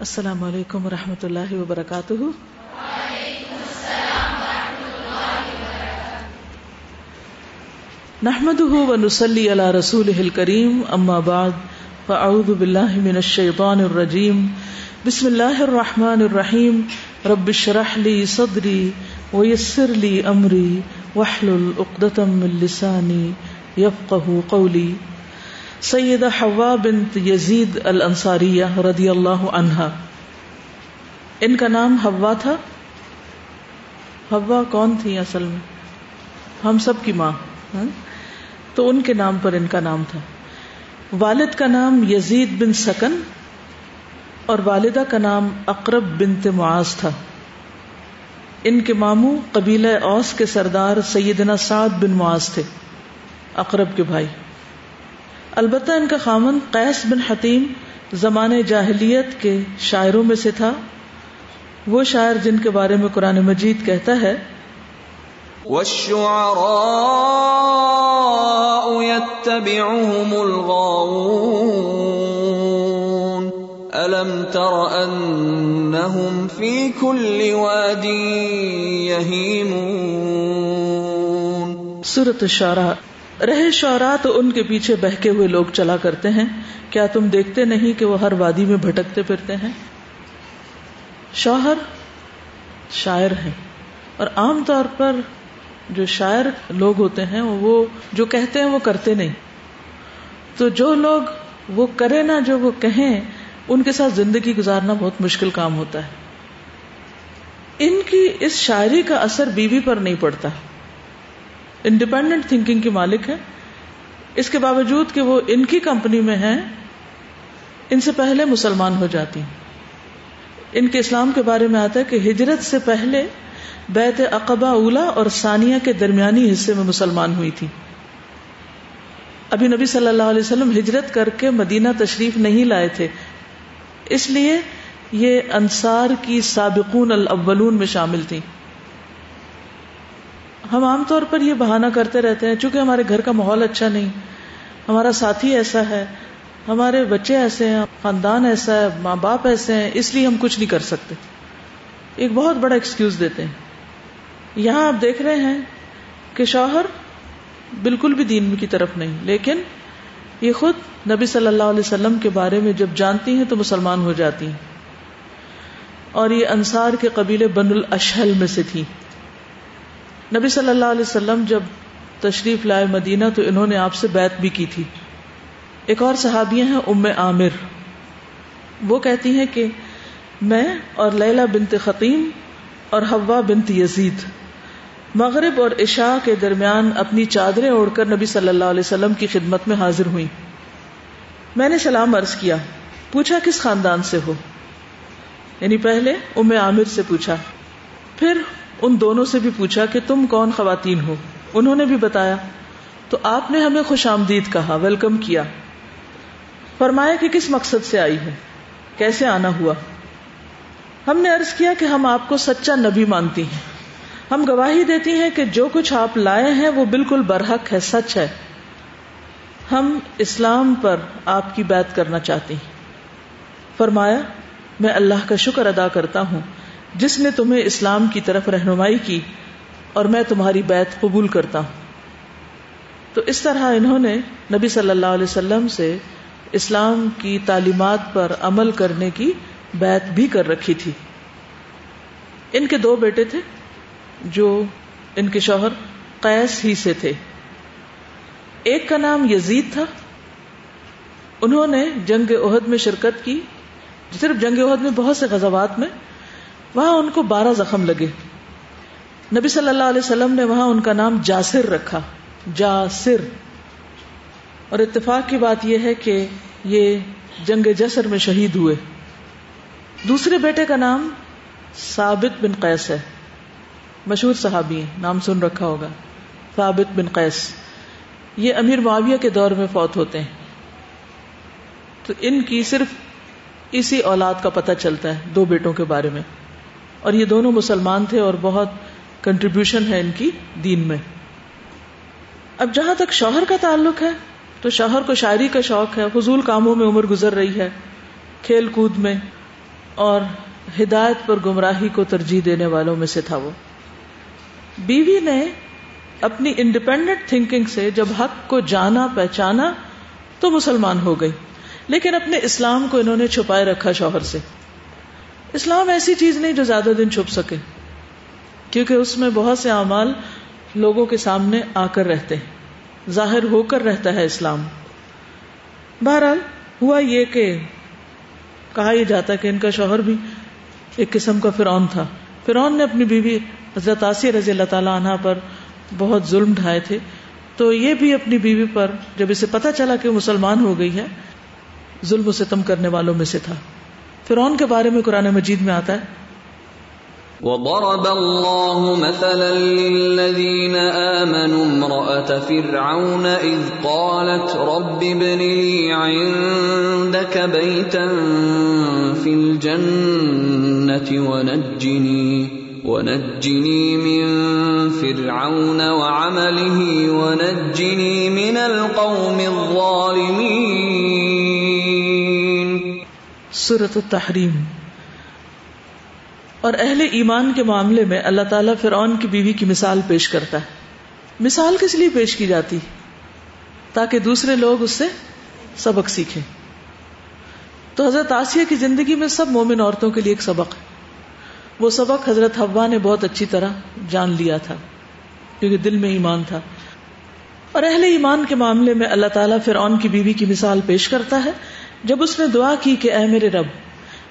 السلام علیکم و رحمۃ اللہ وبرکاتہ۔ نحمد و نسلی علی رسول کریم اما بعد، فاعوذ باللہ من الشیطان الرجیم۔ بسم اللہ الرحمن الرحیم۔ رب شرح لی صدری ویسر لی امری۔ وحلل اقدتم من لسانی یفقہ قولی۔ سید حوا بنت یزید الانصاریہ رضی اللہ عنہا۔ ان کا نام حوا تھا۔ حوا کون تھی اصل میں؟ ہم سب کی ماں۔ ہاں؟ تو ان کے نام پر ان کا نام تھا۔ والد کا نام یزید بن سکن اور والدہ کا نام اقرب بنت معاذ تھا۔ ان کے ماموں قبیلہ اوس کے سردار سیدنا سعد بن معاذ تھے، اقرب کے بھائی۔ البتہ ان کا خامن قیس بن حتیم زمان جاہلیت کے شاعروں میں سے تھا۔ وہ شاعر جن کے بارے میں قرآن مجید کہتا ہے۔ يتبعهم الغاوون۔ ألم تر أنهم في كل واد يهيمون۔ سورة الشعراء۔ رہے شعرا تو ان کے پیچھے بہ کے ہوئے لوگ چلا کرتے ہیں۔ کیا تم دیکھتے نہیں کہ وہ ہر وادی میں بھٹکتے پھرتے ہیں؟ شوہر شاعر ہیں۔ اور عام طور پر جو شاعر لوگ ہوتے ہیں، وہ جو کہتے ہیں وہ کرتے نہیں۔ تو جو لوگ وہ کرے نا جو وہ کہیں، ان کے ساتھ زندگی گزارنا بہت مشکل کام ہوتا ہے۔ ان کی اس شاعری کا اثر بیوی پر نہیں پڑتا۔ انڈیپینڈنٹ تھنکنگ کی مالک ہے اس کے باوجود کہ وہ ان کی کمپنی میں ہیں، ان سے پہلے مسلمان ہو جاتی۔ ان کے اسلام کے بارے میں آتا ہے کہ ہجرت سے پہلے بیت اقبا اولا اور ثانیہ کے درمیانی حصے میں مسلمان ہوئی تھی۔ ابھی نبی صلی اللہ علیہ وسلم ہجرت کر کے مدینہ تشریف نہیں لائے تھے۔ اس لیے یہ انصار کی سابقون الاولون میں شامل تھیں۔ ہم عام طور پر یہ بہانہ کرتے رہتے ہیں، چونکہ ہمارے گھر کا ماحول اچھا نہیں، ہمارا ساتھی ایسا ہے، ہمارے بچے ایسے ہیں، خاندان ایسا ہے، ماں باپ ایسے ہیں، اس لیے ہم کچھ نہیں کر سکتے۔ ایک بہت بڑا ایکسکیوز دیتے ہیں۔ یہاں آپ دیکھ رہے ہیں کہ شوہر بالکل بھی دین کی طرف نہیں، لیکن یہ خود نبی صلی اللہ علیہ وسلم کے بارے میں جب جانتی ہیں تو مسلمان ہو جاتی ہیں۔ اور یہ انصار کے قبیلے بن الاشحل میں سے تھی نبی صلی اللہ علیہ وسلم جب تشریف لائے مدینہ تو انہوں نے آپ سے بیت بھی کی تھی۔ ایک اور صحابیاں ہیں، ام عامر۔ وہ کہتی ہیں کہ میں اور لیلا بنت خطیم اور ہوا بنت یزید مغرب اور عشاء کے درمیان اپنی چادریں اوڑھ کر نبی صلی اللہ علیہ وسلم کی خدمت میں حاضر ہوئی میں نے سلام عرض کیا، پوچھا کس خاندان سے ہو؟ یعنی پہلے ام عامر سے پوچھا، پھر ان دونوں سے بھی پوچھا کہ تم کون خواتین ہو؟ انہوں نے بھی بتایا، تو آپ نے ہمیں خوش آمدید کہا، ویلکم کیا۔ فرمایا کہ کس مقصد سے آئی ہے کیسے آنا ہوا؟ ہم نے ارض کیا کہ ہم آپ کو سچا نبی مانتی ہیں۔ ہم گواہی دیتی ہیں کہ جو کچھ آپ لائے ہیں وہ بالکل برحق ہے، سچ ہے۔ ہم اسلام پر آپ کی بات کرنا چاہتی ہیں۔ فرمایا، میں اللہ کا شکر ادا کرتا ہوں۔ جس نے تمہیں اسلام کی طرف رہنمائی کی اور میں تمہاری بیت قبول کرتا ہوں۔ تو اس طرح انہوں نے نبی صلی اللہ علیہ وسلم سے اسلام کی تعلیمات پر عمل کرنے کی بیت بھی کر رکھی تھی۔ ان کے دو بیٹے تھے جو ان کے شوہر قیس ہی سے تھے۔ ایک کا نام یزید تھا۔ انہوں نے جنگ عہد میں شرکت کی۔ صرف جنگ عہد میں، بہت سے غزوات میں وہاں ان کو بارہ زخم لگے۔ نبی صلی اللہ علیہ وسلم نے وہاں ان کا نام جاسر رکھا۔ جاسر۔ اور اتفاق کی بات یہ ہے کہ یہ جنگ جسر میں شہید ہوئے۔ دوسرے بیٹے کا نام ثابت بن قیس ہے۔ مشہور صحابی ہیں، نام سن رکھا ہوگا۔ ثابت بن قیس۔ یہ امیر معاویہ کے دور میں فوت ہوتے ہیں۔ تو ان کی صرف اسی اولاد کا پتہ چلتا ہے، دو بیٹوں کے بارے میں۔ اور یہ دونوں مسلمان تھے اور بہت کنٹریبیوشن ہے ان کی دین میں۔ اب جہاں تک شوہر کا تعلق ہے، تو شوہر کو شاعری کا شوق ہے، فضول کاموں میں عمر گزر رہی ہے، کھیل کود میں، اور ہدایت پر گمراہی کو ترجیح دینے والوں میں سے تھا وہ۔ بیوی نے اپنی انڈیپینڈنٹ تھنکنگ سے جب حق کو جانا، پہچانا، تو مسلمان ہو گئی۔ لیکن اپنے اسلام کو انہوں نے چھپائے رکھا شوہر سے۔ اسلام ایسی چیز نہیں جو زیادہ دن چھپ سکے۔ کیونکہ اس میں بہت سے اعمال لوگوں کے سامنے آ کر رہتے ہیں۔ ظاہر ہو کر رہتا ہے اسلام۔ بہرحال ہوا یہ کہ کہا یہ جاتا کہ ان کا شوہر بھی ایک قسم کا فرعون تھا۔ فرعون نے اپنی بیوی حضرت آسی رضی اللہ تعالی عنہ پر بہت ظلم ڈھائے تھے۔ تو یہ بھی اپنی بیوی پر جب اسے پتا چلا کہ مسلمان ہو گئی ہے، ظلم و ستم کرنے والوں میں سے تھا۔ فرعون کے بارے میں قرآن مجید میں آتا ہے۔ وضرب الله مثلا للذين آمنوا امرأة فرعون إذ قالت رب ابن لي عندك بيتا في الجنة ونجني ونجني من فرعون وعمله، ونجني من القوم الظالمين سورة التحریم۔ اور اہل ایمان کے معاملے میں اللہ تعالیٰ فرعون کی بیوی کی مثال پیش کرتا ہے۔ مثال کس لیے پیش کی جاتی؟ تاکہ دوسرے لوگ اس سے سبق سیکھیں۔ تو حضرت آسیہ کی زندگی میں سب مومن عورتوں کے لیے ایک سبق ہے۔ وہ سبق حضرت حوا نے بہت اچھی طرح جان لیا تھا، کیونکہ دل میں ایمان تھا۔ اور اہل ایمان کے معاملے میں اللہ تعالیٰ فرعون کی بیوی کی مثال پیش کرتا ہے۔ جب اس نے دعا کی کہ اے میرے رب،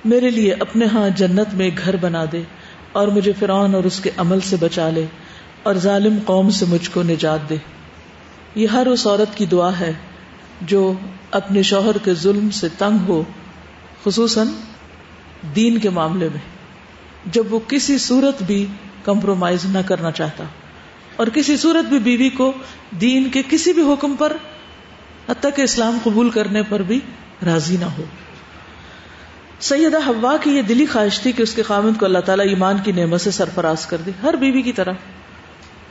میرے لیے اپنے ہاں جنت میں گھر بنا دے اور مجھے فرعون اور اس کے عمل سے بچا لے اور ظالم قوم سے مجھ کو نجات دے۔ یہ ہر اس عورت کی دعا ہے جو اپنے شوہر کے ظلم سے تنگ ہو، خصوصاً دین کے معاملے میں، جب وہ کسی صورت بھی کمپرومائز نہ کرنا چاہتا اور کسی صورت بھی بیوی کو دین کے کسی بھی حکم پر، حتیٰ کہ اسلام قبول کرنے پر بھی راضی نہ ہو۔ سیدہ ہوا کی یہ دلی خواہش تھی کہ اس کے خامد کو اللہ تعالیٰ ایمان کی نعمت سے سرفراز کر دے۔ ہر بیوی کی طرح۔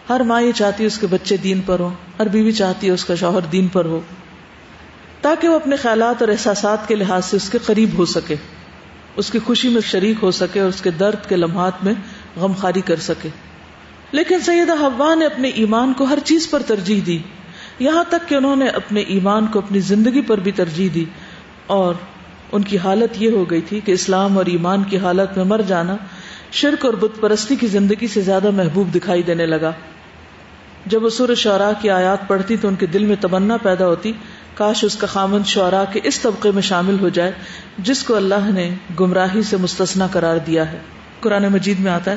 ہر ماں یہ چاہتی ہے اس کے بچے دین پر ہو ہر بیوی چاہتی ہے اس کا شوہر دین پر ہو۔ تاکہ وہ اپنے خیالات اور احساسات کے لحاظ سے اس کے قریب ہو سکے۔ اس کی خوشی میں شریک ہو سکے اور اس کے درد کے لمحات میں غمخاری کر سکے۔ لیکن سیدہ ہوا نے اپنے ایمان کو ہر چیز پر ترجیح دی۔ یہاں تک کہ انہوں نے اپنے ایمان کو اپنی زندگی پر بھی ترجیح دی۔ اور ان کی حالت یہ ہو گئی تھی کہ اسلام اور ایمان کی حالت میں مر جانا شرک اور بت پرستی کی زندگی سے زیادہ محبوب دکھائی دینے لگا۔ جب وہ سور شعرا کی آیات پڑھتی تو ان کے دل میں تمنا پیدا ہوتی۔ کاش اس کا خامن شعرا کے اس طبقے میں شامل ہو جائے جس کو اللہ نے گمراہی سے مستثنا قرار دیا ہے۔ قرآن مجید میں آتا ہے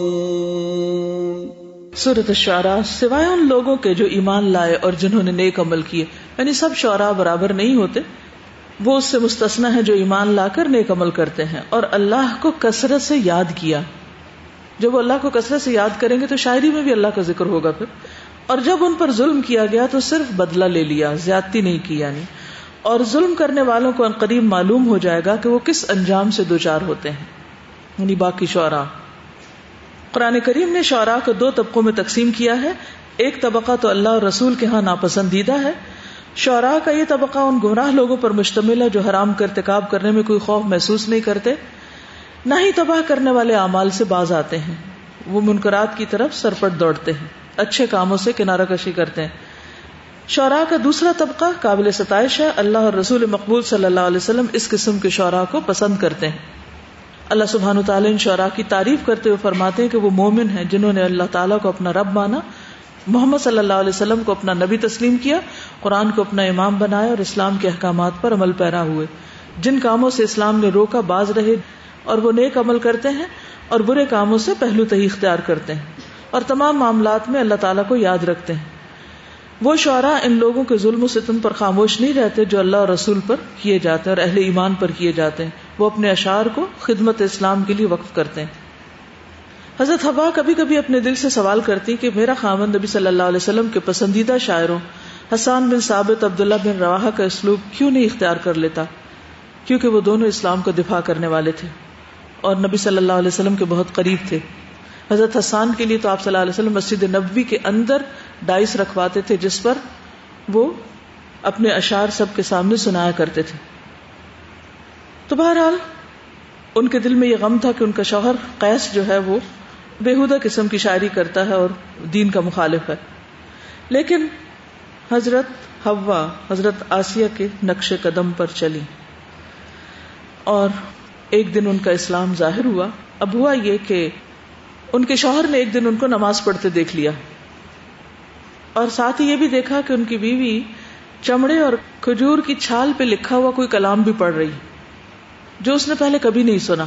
صورت الشعراء سوائے ان لوگوں کے جو ایمان لائے اور جنہوں نے نیک عمل کیے۔ یعنی سب شعراء برابر نہیں ہوتے۔ وہ اس سے مستثنا ہے جو ایمان لا کر نیک عمل کرتے ہیں۔ اور اللہ کو کثرت سے یاد کیا۔ جب وہ اللہ کو کثرت سے یاد کریں گے تو شاعری میں بھی اللہ کا ذکر ہوگا پھر۔ اور جب ان پر ظلم کیا گیا تو صرف بدلہ لے لیا، زیادتی نہیں کی یعنی۔ اور ظلم کرنے والوں کو قریب معلوم ہو جائے گا کہ وہ کس انجام سے دوچار ہوتے ہیں۔ یعنی باقی شعراء۔ قرآن کریم نے شعراء کو دو طبقوں میں تقسیم کیا ہے۔ ایک طبقہ تو اللہ اور رسول کے ہاں ناپسندیدہ ہے۔ شعراء کا یہ طبقہ ان گمراہ لوگوں پر مشتمل ہے جو حرام کا ارتکاب کرنے میں کوئی خوف محسوس نہیں کرتے۔ نہ ہی تباہ کرنے والے اعمال سے باز آتے ہیں۔ وہ منکرات کی طرف سرپٹ دوڑتے ہیں۔ اچھے کاموں سے کنارہ کشی کرتے ہیں۔ شعراء کا دوسرا طبقہ قابل ستائش ہے۔ اللہ اور رسول مقبول صلی اللہ علیہ وسلم اس قسم کے شعراء کو پسند کرتے ہیں۔ اللہ سبحان تعالیٰ ان شعراء کی تعریف کرتے ہوئے فرماتے ہیں کہ وہ مومن ہیں جنہوں نے اللہ تعالیٰ کو اپنا رب مانا، محمد صلی اللہ علیہ وسلم کو اپنا نبی تسلیم کیا، قرآن کو اپنا امام بنایا اور اسلام کے احکامات پر عمل پیرا ہوئے۔ جن کاموں سے اسلام نے روکا باز رہے اور وہ نیک عمل کرتے ہیں اور برے کاموں سے پہلو تہی اختیار کرتے ہیں۔ اور تمام معاملات میں اللہ تعالیٰ کو یاد رکھتے ہیں۔ وہ شعراء ان لوگوں کے ظلم و ستم پر خاموش نہیں رہتے جو اللہ اور رسول پر کیے جاتے ہیں اور اہل ایمان پر کیے جاتے ہیں۔ وہ اپنے اشعار کو خدمت اسلام کے لیے وقف کرتے ہیں۔ حضرت ہوا کبھی کبھی اپنے دل سے سوال کرتی کہ میرا خامن نبی صلی اللہ علیہ وسلم کے پسندیدہ شاعروں حسان بن ثابت، عبداللہ بن روا کا اسلوب کیوں نہیں اختیار کر لیتا؟ کیونکہ وہ دونوں اسلام کو دفاع کرنے والے تھے۔ اور نبی صلی اللہ علیہ وسلم کے بہت قریب تھے۔ حضرت حسان کے لیے تو آپ صلی اللہ علیہ وسلم مسجد نبوی کے اندر ڈائس رکھواتے تھے، جس پر وہ اپنے اشار سب کے سامنے سنایا کرتے تھے۔ تو بہرحال، ان کے دل میں یہ غم تھا کہ ان کا شوہر قیس جو ہے وہ بےحدہ قسم کی شاعری کرتا ہے اور دین کا مخالف ہے۔ لیکن حضرت ہوا حضرت آسیہ کے نقش قدم پر چلی۔ اور ایک دن ان کا اسلام ظاہر ہوا۔ اب ہوا یہ کہ ان کے شوہر نے ایک دن ان کو نماز پڑھتے دیکھ لیا۔ اور ساتھ ہی یہ بھی دیکھا کہ ان کی بیوی چمڑے اور کھجور کی چھال پہ لکھا ہوا کوئی کلام بھی پڑھ رہی، جو اس نے پہلے کبھی نہیں سنا۔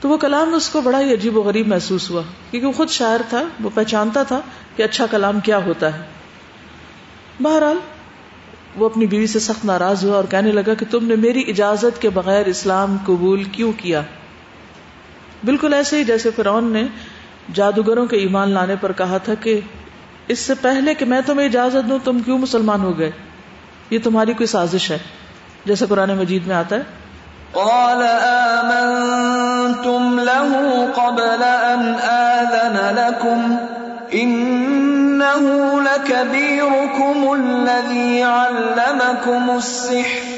تو وہ کلام اس کو بڑا ہی عجیب و غریب محسوس ہوا، کیونکہ وہ خود شاعر تھا، وہ پہچانتا تھا کہ اچھا کلام کیا ہوتا ہے۔ بہرحال، وہ اپنی بیوی سے سخت ناراض ہوا اور کہنے لگا کہ تم نے میری اجازت کے بغیر اسلام قبول کیوں کیا؟ بالکل ایسے ہی جیسے فرعون نے جادوگروں کے ایمان لانے پر کہا تھا کہ اس سے پہلے کہ میں تمہیں اجازت دوں، تم کیوں مسلمان ہو گئے؟ یہ تمہاری کوئی سازش ہے؟ جیسے قرآن مجید میں آتا ہے۔ قال آمنتم له قبل أن آذن لكم، إنه لكبيركم الذي علمكم السحر.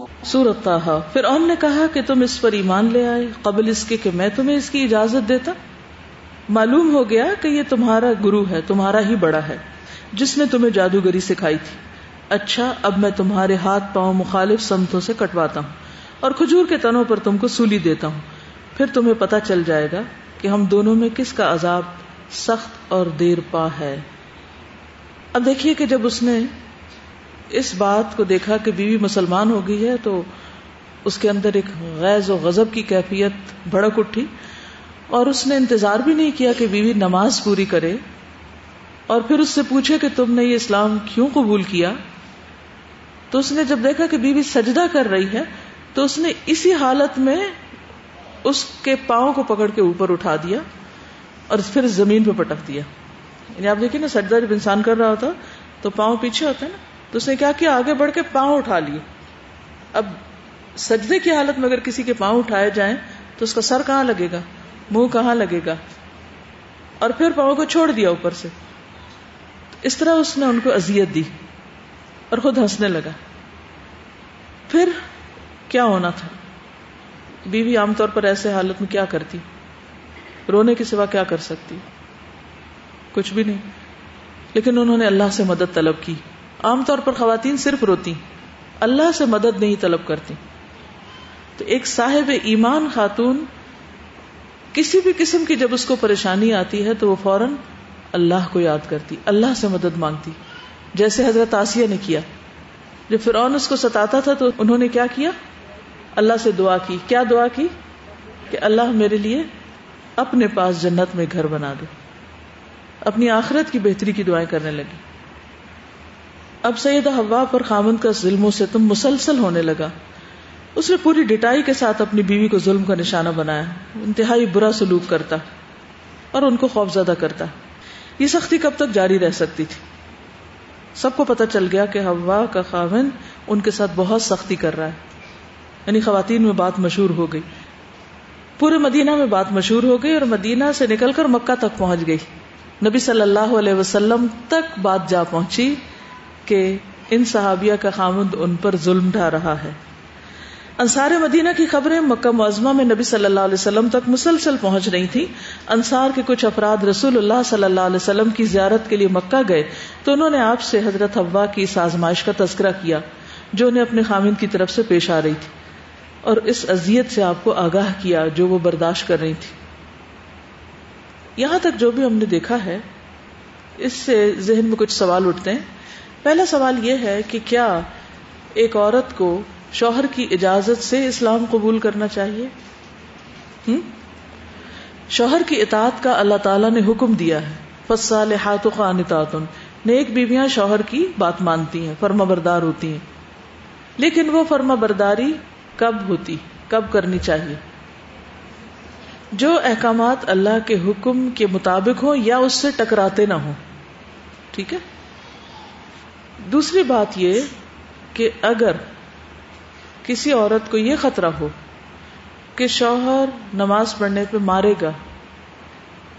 سورت تاہا پھر ان نے کہا کہ تم اس پر ایمان لے آئے، قبل اس کے کہ میں تمہیں اس کی اجازت دیتا۔ معلوم ہو گیا کہ یہ تمہارا گرو ہے، تمہارا ہی بڑا ہے، جس نے تمہیں جادوگری سکھائی تھی۔ اچھا اب میں تمہارے ہاتھ پاؤں مخالف سمتوں سے کٹواتا ہوں اور کھجور کے تنوں پر تم کو سولی دیتا ہوں۔ پھر تمہیں پتا چل جائے گا کہ ہم دونوں میں کس کا عذاب سخت اور دیر پا ہے۔ اب دیکھیے کہ جب اس نے اس بات کو دیکھا کہ بیوی مسلمان ہو گئی ہے تو اس کے اندر ایک غیظ و غضب کی کیفیت بھڑک اٹھی اور اس نے انتظار بھی نہیں کیا کہ بیوی نماز پوری کرے اور پھر اس سے پوچھے کہ تم نے یہ اسلام کیوں قبول کیا؟ تو اس نے جب دیکھا کہ بیوی سجدہ کر رہی ہے تو اس نے اسی حالت میں اس کے پاؤں کو پکڑ کے اوپر اٹھا دیا اور پھر زمین پہ پٹک دیا۔ یعنی آپ دیکھیے نا، سجدہ جب انسان کر رہا ہوتا تو پاؤں پیچھے ہوتا ہے نا۔ تو اس نے کیا کیا آگے بڑھ کے پاؤں اٹھا لیے۔ اب سجدے کی حالت میں اگر کسی کے پاؤں اٹھائے جائیں تو اس کا سر کہاں لگے گا؟ منہ کہاں لگے گا؟ اور پھر پاؤں کو چھوڑ دیا اوپر سے۔ اس طرح اس نے ان کو اذیت دی اور خود ہنسنے لگا۔ پھر کیا ہونا تھا؟ بیوی عام طور پر ایسے حالت میں کیا کرتی؟ رونے کے سوا کیا کر سکتی؟ کچھ بھی نہیں۔ لیکن انہوں نے اللہ سے مدد طلب کی۔ عام طور پر خواتین صرف روتی، اللہ سے مدد نہیں طلب کرتی۔ تو ایک صاحب ایمان خاتون کسی بھی قسم کی جب اس کو پریشانی آتی ہے تو وہ فوراً اللہ کو یاد کرتی، اللہ سے مدد مانگتی۔ جیسے حضرت آسیہ نے کیا۔ جب فرعون اس کو ستاتا تھا تو انہوں نے کیا کیا؟ اللہ سے دعا کی۔ کیا دعا کی؟ کہ اللہ میرے لیے اپنے پاس جنت میں گھر بنا دے۔ اپنی آخرت کی بہتری کی دعائیں کرنے لگی۔ اب سید ہوا پر خامند کا ظلم سے تم مسلسل ہونے لگا۔ اس نے پوری ڈٹائی کے ساتھ اپنی بیوی کو ظلم کا نشانہ بنایا۔ انتہائی برا سلوک کرتا اور ان کو خوف زدہ کرتا۔ یہ سختی کب تک جاری رہ سکتی تھی؟ سب کو پتا چل گیا کہ ہوا کا خامن ان کے ساتھ بہت سختی کر رہا ہے۔ یعنی خواتین میں بات مشہور ہو گئی۔ پورے مدینہ میں بات مشہور ہو گئی اور مدینہ سے نکل کر مکہ تک پہنچ گئی۔ نبی صلی اللہ علیہ وسلم تک بات جا پہنچی۔ کہ ان صحابیہ کا خامد ان پر ظلم ڈھا رہا ہے۔ انصار مدینہ کی خبریں مکہ معظمہ میں نبی صلی اللہ علیہ وسلم تک مسلسل پہنچ رہی تھی انصار کے کچھ افراد رسول اللہ صلی اللہ علیہ وسلم کی زیارت کے لیے مکہ گئے تو انہوں نے آپ سے حضرت حوا کی اس آزمائش کا تذکرہ کیا جو انہیں اپنے خامد کی طرف سے پیش آ رہی تھی اور اس اذیت سے آپ کو آگاہ کیا جو وہ برداشت کر رہی تھی۔ یہاں تک جو بھی ہم نے دیکھا ہے، اس سے ذہن میں کچھ سوال اٹھتے ہیں۔ پہلا سوال یہ ہے کہ کیا ایک عورت کو شوہر کی اجازت سے اسلام قبول کرنا چاہیے؟ ہم؟ شوہر کی اطاعت کا اللہ تعالیٰ نے حکم دیا ہے۔ فصال ہاتھ خان نیک بیویاں شوہر کی بات مانتی ہیں فرما بردار ہوتی ہیں۔ لیکن وہ فرما برداری کب ہوتی، کب کرنی چاہیے؟ جو احکامات اللہ کے حکم کے مطابق ہوں یا اس سے ٹکراتے نہ ہوں۔ ٹھیک ہے؟ دوسری بات یہ کہ اگر کسی عورت کو یہ خطرہ ہو کہ شوہر نماز پڑھنے پہ مارے گا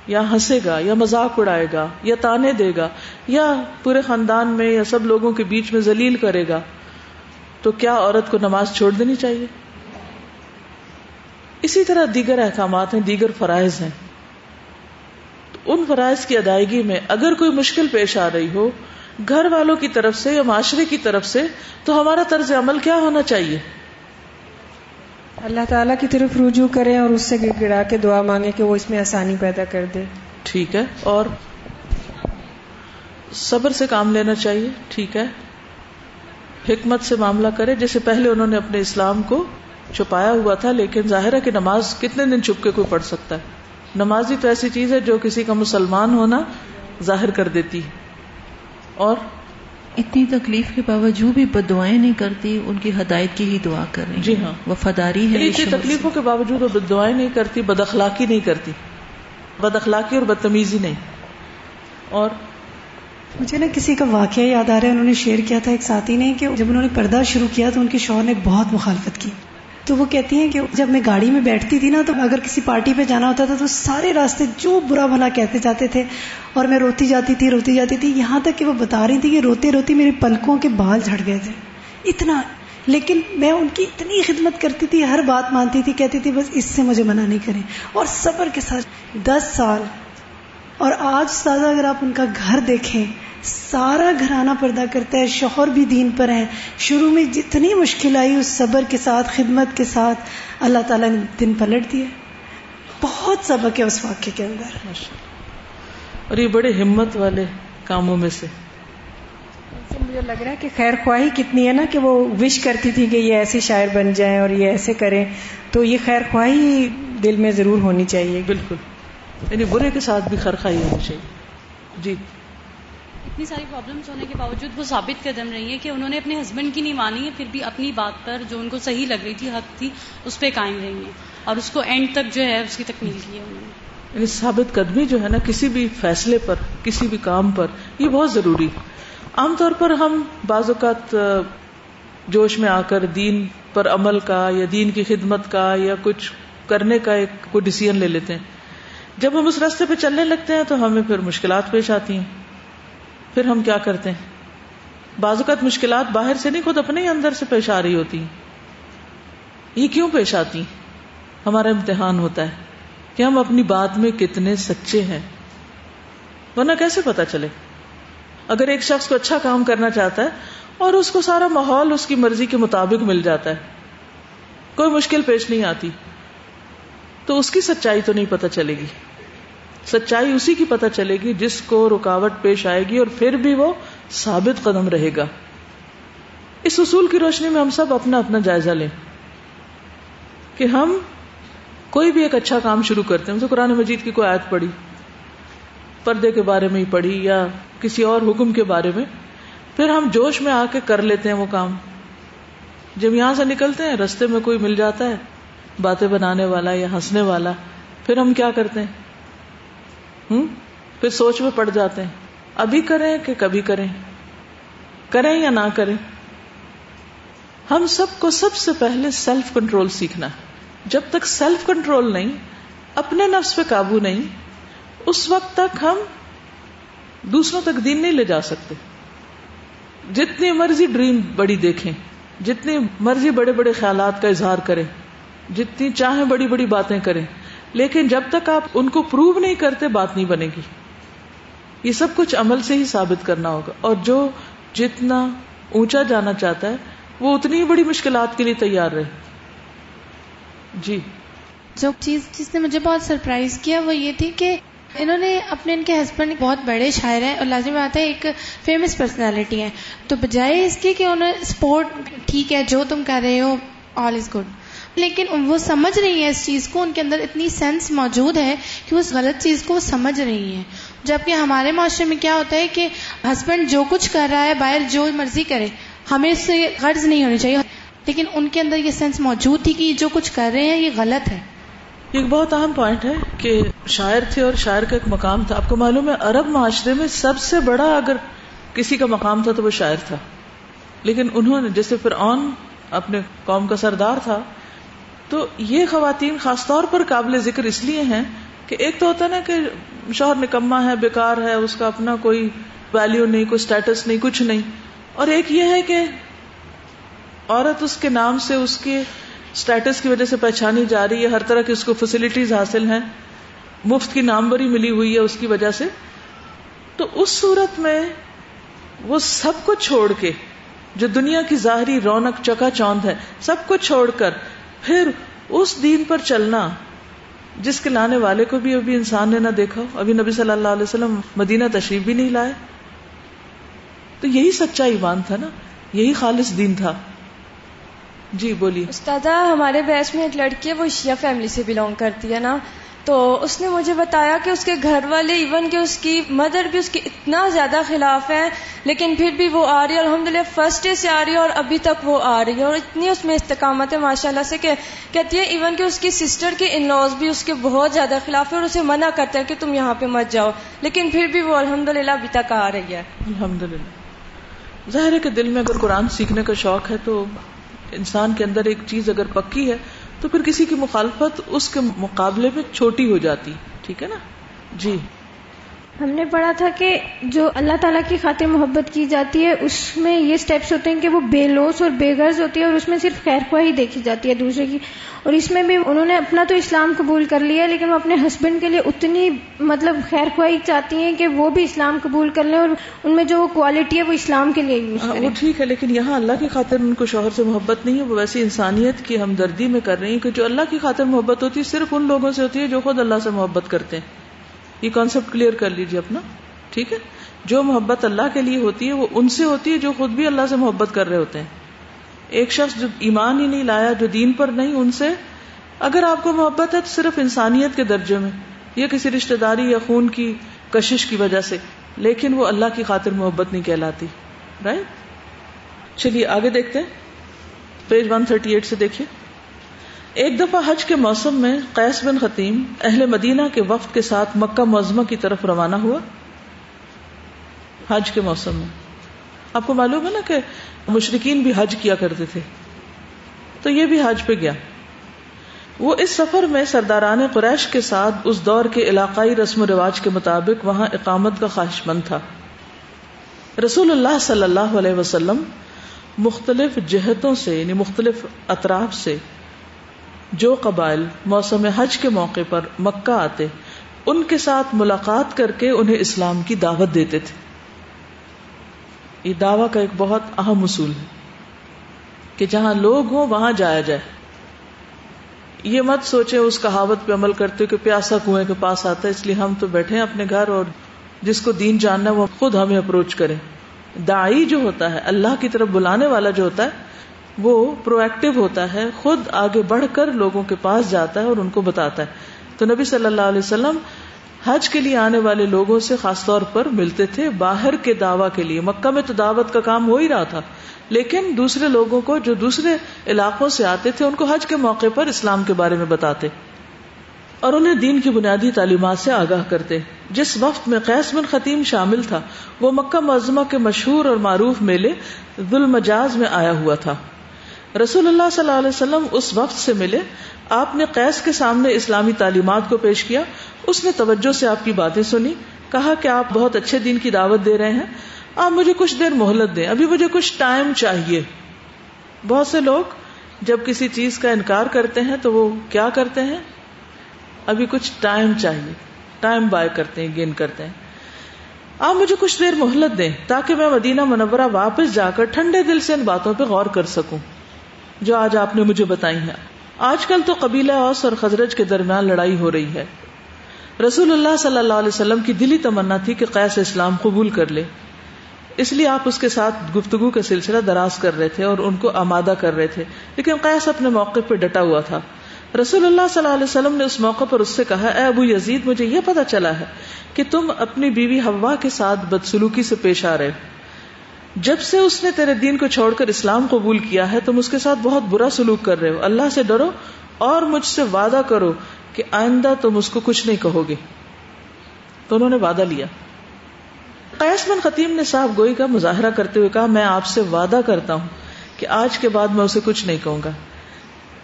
یا ہنسے گا یا مذاق اڑائے گا یا تانے دے گا یا پورے خاندان میں یا سب لوگوں کے بیچ میں ذلیل کرے گا، تو کیا عورت کو نماز چھوڑ دینی چاہیے؟ اسی طرح دیگر احکامات ہیں، دیگر فرائض ہیں۔ تو ان فرائض کی ادائیگی میں اگر کوئی مشکل پیش آ رہی ہو گھر والوں کی طرف سے یا معاشرے کی طرف سے تو ہمارا طرز عمل کیا ہونا چاہیے؟ اللہ تعالیٰ کی طرف رجوع کریں اور اس سے گڑ گڑا کے دعا مانگے کہ وہ اس میں آسانی پیدا کر دے۔ ٹھیک ہے اور صبر سے کام لینا چاہیے ٹھیک ہے۔ حکمت سے معاملہ کرے جیسے پہلے انہوں نے اپنے اسلام کو چھپایا ہوا تھا لیکن ظاہر ہے کہ نماز کتنے دن چھپ کے کوئی پڑھ سکتا ہے۔ نماز ہی تو ایسی چیز ہے جو کسی کا مسلمان ہونا ظاہر کر دیتی اور اتنی تکلیف کے باوجود بھی بد دعائیں نہیں کرتی ان کی ہدایت کی ہی دعا کر رہی جی ہاں۔ وفاداری ہے اتنی تکلیفوں کے باوجود وہ بد دعائیں نہیں کرتی بد اخلاقی نہیں کرتی۔ بد اخلاقی اور بدتمیزی نہیں۔ اور مجھے نا کسی کا واقعہ یاد آ رہا ہے انہوں نے شیئر کیا تھا ایک ساتھی نے کہ جب انہوں نے پردہ شروع کیا تو ان کے شوہر نے بہت مخالفت کی۔ تو وہ کہتی ہیں کہ جب میں گاڑی میں بیٹھتی تھی نا تو اگر کسی پارٹی پہ جانا ہوتا تھا تو سارے راستے جو برا بھلا کہتے جاتے تھے اور میں روتی جاتی تھی، روتی جاتی تھی، یہاں تک کہ وہ بتا رہی تھی کہ روتے روتی میری پلکوں کے بال جھڑ گئے تھے۔ اتنا۔ لیکن میں ان کی اتنی خدمت کرتی تھی، ہر بات مانتی تھی، کہتی تھی، بس اس سے مجھے منع نہیں کریں۔ اور صبر کے ساتھ دس سال اور آج سادہ اگر آپ ان کا گھر دیکھیں سارا گھرانہ پردہ کرتا ہے شوہر بھی دین پر ہے۔ شروع میں جتنی مشکل آئی اس صبر کے ساتھ خدمت کے ساتھ اللہ تعالیٰ نے دن پلٹ دیا۔ بہت سبق ہے اس واقعے کے اندر۔ اور یہ بڑے ہمت والے کاموں میں سے۔ مجھے لگ رہا ہے کہ خیر خواہی کتنی ہے نا کہ وہ وش کرتی تھی کہ یہ ایسے شاعر بن جائیں اور یہ ایسے کریں۔ تو یہ خیر خواہی دل میں ضرور ہونی چاہیے۔ بالکل۔ یعنی برے کے ساتھ بھی خیر خواہی ہونی چاہیے۔ جی۔ اتنی ساری پرابلمس ہونے کے باوجود وہ ثابت قدم رہی ہے کہ انہوں نے اپنے ہسبینڈ کی نہیں مانی ہے پھر بھی اپنی بات پر جو ان کو صحیح لگ رہی تھی حق تھی اس پہ قائم رہی ہیں اور اس کو اینڈ تک جو ہے اس کی تکمیل کی ہے انہوں نے۔ یعنی ثابت قدمی جو ہے نا کسی بھی فیصلے پر کسی بھی کام پر یہ بہت ضروری۔ عام طور پر ہم بعض اوقات جوش میں آ کر دین پر عمل کا یا دین کی خدمت کا یا کچھ کرنے کا ایک کوئی ڈسیزن لے لیتے ہیں۔ جب ہم اس راستے پہ چلنے لگتے ہیں تو ہمیں پھر مشکلات پیش آتی ہیں۔ پھر ہم کیا کرتے ہیں؟ بعض اوقات مشکلات باہر سے نہیں، خود اپنے ہی اندر سے پیش آ رہی ہوتی یہ کیوں پیش آتی ہمارا امتحان ہوتا ہے کہ ہم اپنی بات میں کتنے سچے ہیں۔ ورنہ کیسے پتا چلے؟ اگر ایک شخص کو اچھا کام کرنا چاہتا ہے اور اس کو سارا ماحول اس کی مرضی کے مطابق مل جاتا ہے، کوئی مشکل پیش نہیں آتی۔ تو اس کی سچائی تو نہیں پتا چلے گی۔ سچائی اسی کی پتہ چلے گی جس کو رکاوٹ پیش آئے گی اور پھر بھی وہ ثابت قدم رہے گا۔ اس اصول کی روشنی میں ہم سب اپنا اپنا جائزہ لیں۔ کہ ہم کوئی بھی ایک اچھا کام شروع کرتے ہیں۔ قرآن مجید کی کوئی آیت پڑھی، پردے کے بارے میں ہی پڑھی یا کسی اور حکم کے بارے میں۔ پھر ہم جوش میں آ کے کر لیتے ہیں وہ کام۔ جب یہاں سے نکلتے ہیں، رستے میں کوئی مل جاتا ہے۔ باتیں بنانے والا یا ہنسنے والا، پھر ہم کیا کرتے ہیں؟ پھر سوچ میں پڑ جاتے ہیں، ابھی کریں کہ کبھی کریں؟ کریں یا نہ کریں؟ ہم سب کو سب سے پہلے سیلف کنٹرول سیکھنا ہے۔ جب تک سیلف کنٹرول نہیں، اپنے نفس پہ قابو نہیں، اس وقت تک ہم دوسروں تک دین نہیں لے جا سکتے۔ جتنی مرضی ڈریم بڑی دیکھیں، جتنی مرضی بڑے بڑے خیالات کا اظہار کریں جتنی چاہیں بڑی بڑی باتیں کریں۔ لیکن جب تک آپ ان کو پروو نہیں کرتے، بات نہیں بنے گی۔ یہ سب کچھ عمل سے ہی ثابت کرنا ہوگا۔ اور جو جتنا اونچا جانا چاہتا ہے، وہ اتنی ہی بڑی مشکلات کے لیے تیار رہے۔ جی۔ جو چیز جس نے مجھے بہت سرپرائز کیا، وہ یہ تھی کہ انہوں نے اپنے ان کے ہسبینڈ بہت بڑے شاعر ہیں اور لازمی بات ہے، ایک فیمس پرسنالٹی ہیں۔ تو بجائے اس کے کہ انہیں سپورٹ ٹھیک ہے، جو تم کر رہے ہو آل از گڈ لیکن وہ سمجھ رہی ہیں اس چیز کو، ان کے اندر اتنی سینس موجود ہے کہ اس غلط چیز کو وہ سمجھ رہی ہیں۔ جبکہ ہمارے معاشرے میں کیا ہوتا ہے کہ ہسبینڈ جو کچھ کر رہا ہے، باہر جو مرضی کرے، ہمیں اس سے غرض نہیں ہونی چاہیے۔ لیکن ان کے اندر یہ سینس موجود تھی کہ جو کچھ کر رہے ہیں، یہ غلط ہے۔ ایک بہت اہم پوائنٹ ہے کہ شاعر تھے اور شاعر کا ایک مقام تھا۔ آپ کو معلوم ہے، عرب معاشرے میں سب سے بڑا اگر کسی کا مقام تھا تو وہ شاعر تھا۔ لیکن انہوں نے، جیسے پھر آن اپنے قوم کا سردار تھا تو یہ خواتین خاص طور پر قابل ذکر اس لیے ہیں کہ ایک تو ہوتا نا کہ شوہر نکما ہے، بیکار ہے، اس کا اپنا کوئی ویلو نہیں، کوئی اسٹیٹس نہیں، کچھ نہیں۔ اور ایک یہ ہے کہ عورت اس کے نام سے، اس کے اسٹیٹس کی وجہ سے پہچانی جا رہی ہے، ہر طرح کی اس کو فیسلٹیز حاصل ہیں۔ مفت کی نامبری ملی ہوئی ہے اس کی وجہ سے۔ تو اس صورت میں وہ سب کو چھوڑ کے، جو دنیا کی ظاہری رونق چکا چوند ہے، سب کو چھوڑ کر پھر اس دین پر چلنا، جس کے لانے والے کو بھی ابھی انسان نے نہ دیکھا، ابھی نبی صلی اللہ علیہ وسلم مدینہ تشریف بھی نہیں لائے۔ تو یہی سچا ایمان تھا نا؟ یہی خالص دین تھا۔ جی بولیے۔ استاذہ، ہمارے بیچ میں ایک لڑکی ہے، وہ شیعہ فیملی سے بلونگ کرتی ہے نا۔ تو اس نے مجھے بتایا کہ اس کے گھر والے ایون کہ اس کی مدر بھی اس کی اتنا زیادہ خلاف ہے لیکن پھر بھی وہ آ رہی ہے الحمد للہ فرسٹ ڈے سے آ رہی ہے اور ابھی تک وہ آ رہی ہے اور اتنی اس میں استقامت ہے ماشاء اللہ سے کہ کہتی ہے ایون کہ اس کی سسٹر کے ان لاز بھی اس کے بہت زیادہ خلاف ہے اور اسے منع کرتے ہیں کہ تم یہاں پہ مت جاؤ۔ لیکن پھر بھی وہ الحمد للہ ابھی تک آ رہی ہے۔ الحمد للہ ظاہر ہے کہ دل میں اگر قرآن سیکھنے کا شوق ہے تو انسان کے اندر ایک چیز اگر پکی ہے تو پھر کسی کی مخالفت اس کے مقابلے میں چھوٹی ہو جاتی، ٹھیک ہے نا؟ جی۔ ہم نے پڑھا تھا کہ جو اللہ تعالیٰ کی خاطر محبت کی جاتی ہے اس میں یہ سٹیپس ہوتے ہیں کہ وہ بے لوس اور بے غرض ہوتی ہے اور اس میں صرف خیر خواہی دیکھی جاتی ہے دوسرے کی۔ اور اس میں بھی انہوں نے اپنا تو اسلام قبول کر لیا لیکن وہ اپنے ہسبینڈ کے لیے اتنی مطلب خیر خواہی چاہتی ہیں کہ وہ بھی اسلام قبول کر لیں اور ان میں جو کوالٹی ہے وہ اسلام کے لیے یوز ہاں، وہ ٹھیک ہے لیکن یہاں اللہ کی خاطر ان کو شوہر سے محبت نہیں ہے وہ ویسی انسانیت کی ہمدردی میں کر رہی ہیں کہ جو اللہ کی خاطر محبت ہوتی ہے صرف ان لوگوں سے ہوتی ہے جو خود اللہ سے محبت کرتے ہیں۔ یہ کانسیپٹ کلیئر کر لیجیے اپنا، ٹھیک ہے؟ جو محبت اللہ کے لیے ہوتی ہے، وہ ان سے ہوتی ہے جو خود بھی اللہ سے محبت کر رہے ہوتے ہیں۔ ایک شخص جو ایمان ہی نہیں لایا، جو دین پر نہیں، ان سے اگر آپ کو محبت ہے تو صرف انسانیت کے درجے میں، یا کسی رشتے داری یا خون کی کشش کی وجہ سے۔ لیکن وہ اللہ کی خاطر محبت نہیں کہلاتی رائٹ چلیے، آگے دیکھتے ہیں۔ پیج ون تھرٹی ایٹ سے دیکھیے۔ ایک دفعہ حج کے موسم میں قیس بن خطیم اہل مدینہ کے وقت کے ساتھ مکہ معظمہ کی طرف روانہ ہوا حج کے موسم میں۔ آپ کو معلوم ہے نا کہ مشرقین بھی حج کیا کرتے تھے۔ تو یہ بھی حج پہ گیا۔ وہ اس سفر میں سرداران قریش کے ساتھ اس دور کے علاقائی رسم و رواج کے مطابق وہاں اقامت کا خواہش مند تھا۔ رسول اللہ صلی اللہ علیہ وسلم مختلف جہتوں سے یعنی مختلف اطراف سے جو قبائل موسم حج کے موقع پر مکہ آتے، ان کے ساتھ ملاقات کر کے انہیں اسلام کی دعوت دیتے تھے۔ یہ دعوی کا ایک بہت اہم اصول ہے کہ جہاں لوگ ہوں، وہاں جایا جائے۔ یہ مت سوچے اس کہاوت پہ عمل کرتے کہ پیاسا کنویں کے پاس آتا ہے، اس لیے ہم تو بیٹھے ہیں اپنے گھر اور جس کو دین جاننا وہ خود ہمیں اپروچ کرے دائی جو ہوتا ہے، اللہ کی طرف بلانے والا جو ہوتا ہے وہ پرو ایکٹیو ہوتا ہے، خود آگے بڑھ کر لوگوں کے پاس جاتا ہے اور ان کو بتاتا ہے۔ تو نبی صلی اللہ علیہ وسلم حج کے لیے آنے والے لوگوں سے خاص طور پر ملتے تھے باہر کے دعوی کے لیے۔ مکہ میں تو دعوت کا کام ہو ہی رہا تھا، لیکن دوسرے لوگوں کو جو دوسرے علاقوں سے آتے تھے، ان کو حج کے موقع پر اسلام کے بارے میں بتاتے۔ اور انہیں دین کی بنیادی تعلیمات سے آگاہ کرتے۔ جس وقت میں قیس بن خطیم شامل تھا، وہ مکہ معظمہ کے مشہور اور معروف میلے ذوال مجاز میں آیا ہوا تھا۔ رسول اللہ صلی اللہ علیہ وسلم اس وقت سے ملے، آپ نے قیس کے سامنے اسلامی تعلیمات کو پیش کیا، اس نے توجہ سے آپ کی باتیں سنی، کہا کہ آپ بہت اچھے دین کی دعوت دے رہے ہیں، آپ مجھے کچھ دیر مہلت دیں، ابھی مجھے کچھ ٹائم چاہیے۔ بہت سے لوگ جب کسی چیز کا انکار کرتے ہیں تو وہ کیا کرتے ہیں؟ ابھی کچھ ٹائم چاہیے، ٹائم بائے کرتے ہیں، گین کرتے ہیں۔ آپ مجھے کچھ دیر مہلت دیں تاکہ میں مدینہ منورہ واپس جا کر ٹھنڈے دل سے ان باتوں پہ غور کر سکوں۔ جو آج آپ نے مجھے بتائی ہیں۔ آج کل تو قبیلہ اوس اور خزرج کے درمیان لڑائی ہو رہی ہے۔ رسول اللہ صلی اللہ علیہ وسلم کی دلی تمنا تھی کہ قیس اسلام قبول کر لے۔ اس لیے آپ اس کے ساتھ گفتگو کا سلسلہ دراز کر رہے تھے اور ان کو آمادہ کر رہے تھے۔ لیکن قیس اپنے موقع پہ ڈٹا ہوا تھا۔ رسول اللہ صلی اللہ علیہ وسلم نے اس موقع پر اس سے کہا، اے ابو یزید، مجھے یہ پتا چلا ہے کہ تم اپنی بیوی ہوا کے ساتھ بدسلوکی سے پیش آ رہے جب سے اس نے تیرے دین کو چھوڑ کر اسلام قبول کیا ہے، تم اس کے ساتھ بہت برا سلوک کر رہے ہو۔ اللہ سے ڈرو اور مجھ سے وعدہ کرو کہ آئندہ تم اس کو کچھ نہیں کہو گے۔ تو انہوں نے وعدہ لیا۔ قیس بن خطیم نے صاحب گوئی کا مظاہرہ کرتے ہوئے کہا، میں آپ سے وعدہ کرتا ہوں کہ آج کے بعد میں اسے کچھ نہیں کہوں گا۔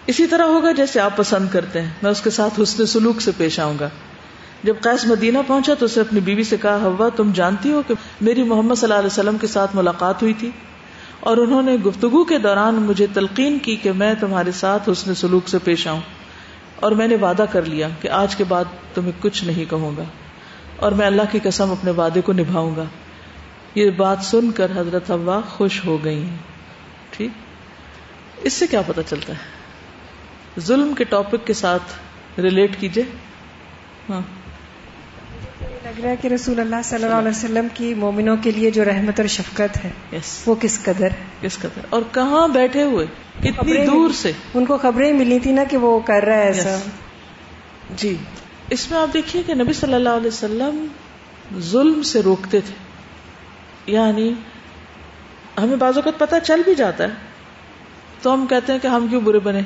اسی طرح ہوگا جیسے آپ پسند کرتے ہیں، میں اس کے ساتھ حسن سلوک سے پیش آؤں گا۔ جب قیس مدینہ پہنچا تو اسے اپنی بیوی سے کہا ہوا تم جانتی ہو کہ میری محمد صلی اللہ علیہ وسلم کے ساتھ ملاقات ہوئی تھی اور انہوں نے گفتگو کے دوران مجھے تلقین کی کہ میں تمہارے ساتھ حسن سلوک سے پیش آؤں اور میں نے وعدہ کر لیا کہ آج کے بعد تمہیں کچھ نہیں کہوں گا اور میں اللہ کی قسم اپنے وعدے کو نبھاؤں گا۔ یہ بات سن کر حضرت ہوا خوش ہو گئی ہیں ٹھیک؟ اس سے کیا پتا چلتا ہے؟ ظلم کے ٹاپک کے ساتھ ریلیٹ کیجیے۔ ہاں۔ لگ رہا ہے کہ رسول اللہ صلی اللہ علیہ وسلم کی مومنوں کے لیے جو رحمت اور شفقت ہے yes. وہ کس قدر؟ کس قدر؟ اور کہاں بیٹھے ہوئے؟ کتنی دور سے؟ ان کو خبریں ملی تھی نا کہ وہ کر رہا ہے ایسا۔ Yes. جی۔ اس میں آپ دیکھیے کہ نبی صلی اللہ علیہ وسلم ظلم سے روکتے تھے۔ یعنی ہمیں بعض اوقات پتہ چل بھی جاتا ہے۔ تو ہم کہتے ہیں کہ ہم کیوں برے بنے؟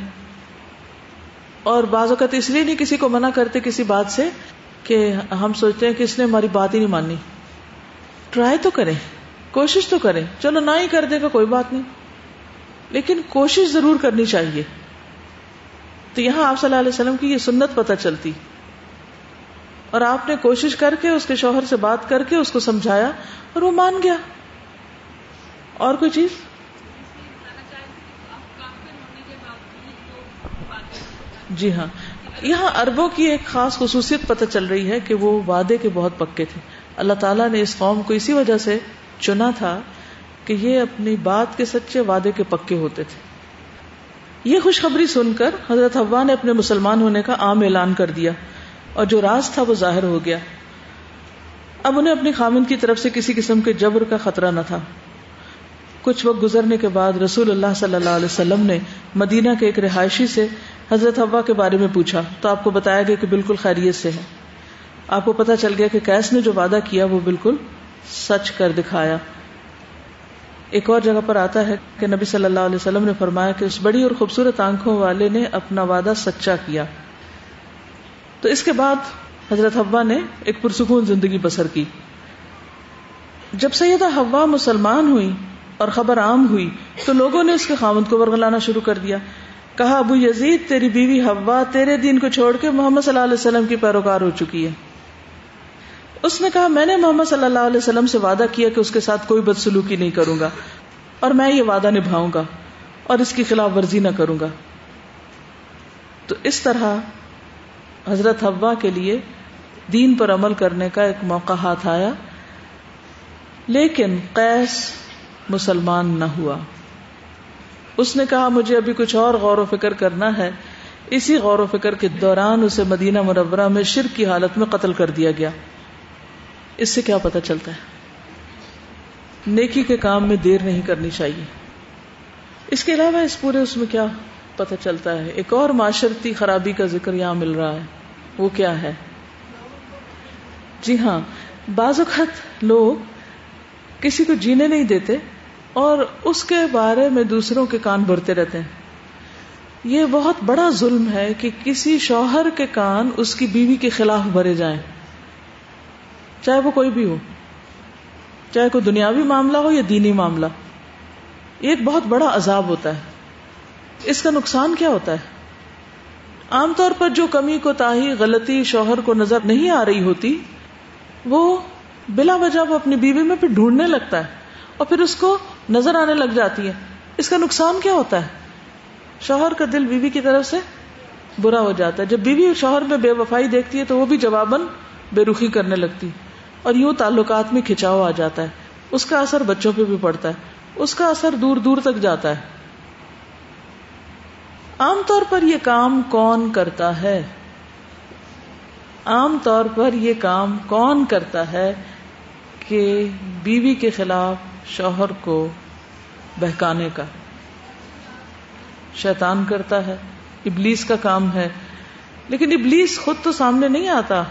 اور بعض اوقات اس لیے نہیں کسی کو منع کرتے کسی بات سے کہ ہم سوچتے ہیں کہ اس نے ہماری بات ہی نہیں مانی۔ ٹرائی تو کریں۔ کوشش تو کریں۔ چلو نہ ہی کر دے گا، کوئی بات نہیں۔ لیکن کوشش ضرور کرنی چاہیے۔ تو یہاں آپ صلی اللہ علیہ وسلم کی یہ سنت پتہ چلتی۔ اور آپ نے کوشش کر کے، اس کے شوہر سے بات کر کے، اس کو سمجھایا اور وہ مان گیا۔ اور کوئی چیز؟ جی ہاں۔ یہاں اربوں کی ایک خاص خصوصیت پتہ چل رہی ہے کہ وہ وعدے کے بہت پکے تھے۔ اللہ تعالیٰ نے اس قوم کو اسی وجہ سے چنا تھا کہ یہ اپنی بات کے سچے وعدے کے پکے ہوتے تھے۔ یہ خوشخبری سن کر حضرت حوا نے اپنے مسلمان ہونے کا عام اعلان کر دیا اور جو راز تھا وہ ظاہر ہو گیا۔ اب انہیں اپنی خامن کی طرف سے کسی قسم کے جبر کا خطرہ نہ تھا۔ کچھ وقت گزرنے کے بعد رسول اللہ صلی اللہ علیہ وسلم نے مدینہ کے ایک رہائشی سے حضرت ہوا کے بارے میں پوچھا تو آپ کو بتایا گیا کہ بالکل خیریت سے ہے آپ کو پتا چل گیا کہ کیس نے جو وعدہ کیا وہ بالکل سچ کر دکھایا۔ ایک اور جگہ پر آتا ہے کہ نبی صلی اللہ علیہ وسلم نے فرمایا کہ اس بڑی اور خوبصورت آنکھوں والے نے اپنا وعدہ سچا کیا۔ تو اس کے بعد حضرت ہوا نے ایک پرسکون زندگی بسر کی۔ جب سیدہ ہوا مسلمان ہوئی اور خبر عام ہوئی تو لوگوں نے اس کے خامد کو ورگلانا شروع کر دیا۔ کہا، ابو یزید، تیری بیوی ہوا تیرے دین کو چھوڑ کے محمد صلی اللہ علیہ وسلم کی پیروکار ہو چکی ہے۔ اس نے کہا، میں نے محمد صلی اللہ علیہ وسلم سے وعدہ کیا کہ اس کے ساتھ کوئی بدسلوکی نہیں کروں گا اور میں یہ وعدہ نبھاؤں گا اور اس کی خلاف ورزی نہ کروں گا۔ تو اس طرح حضرت ہوا کے لیے دین پر عمل کرنے کا ایک موقع ہاتھ آیا، لیکن قیس مسلمان نہ ہوا۔ اس نے کہا، مجھے ابھی کچھ اور غور و فکر کرنا ہے۔ اسی غور و فکر کے دوران اسے مدینہ مربرہ میں شرک کی حالت میں قتل کر دیا گیا۔ اس سے کیا پتا چلتا ہے؟ نیکی کے کام میں دیر نہیں کرنی چاہیے۔ اس کے علاوہ اس پورے اس میں کیا پتا چلتا ہے؟ ایک اور معاشرتی خرابی کا ذکر یہاں مل رہا ہے۔ وہ کیا ہے؟ جی ہاں بعض اوقات لوگ کسی کو جینے نہیں دیتے اور اس کے بارے میں دوسروں کے کان بھرتے رہتے ہیں۔ یہ بہت بڑا ظلم ہے کہ کسی شوہر کے کان اس کی بیوی کے خلاف بھرے جائیں۔ چاہے وہ کوئی بھی ہو، چاہے کوئی دنیاوی معاملہ ہو یا دینی معاملہ۔ یہ ایک بہت بڑا عذاب ہوتا ہے۔ اس کا نقصان کیا ہوتا ہے؟ عام طور پر جو کمی کو تاہی غلطی شوہر کو نظر نہیں آ رہی ہوتی، وہ بلا وجہ وہ اپنی بیوی میں پھر ڈھونڈنے لگتا ہے اور پھر اس کو نظر آنے لگ جاتی ہے۔ اس کا نقصان کیا ہوتا ہے؟ شوہر کا دل بیوی کی طرف سے برا ہو جاتا ہے۔ جب بیوی شوہر میں بے وفائی دیکھتی ہے تو وہ بھی جواباً بے رخی کرنے لگتی اور یوں تعلقات میں کھچاؤ آ جاتا ہے۔ اس کا اثر بچوں پہ بھی پڑتا ہے۔ اس کا اثر دور دور تک جاتا ہے۔ عام طور پر یہ کام کون کرتا ہے؟ عام طور پر یہ کام کون کرتا ہے کہ بیوی کے خلاف شوہر کو بہکانے کا۔ شیطان کرتا ہے، ابلیس کا کام ہے۔ لیکن ابلیس خود تو سامنے نہیں آتا۔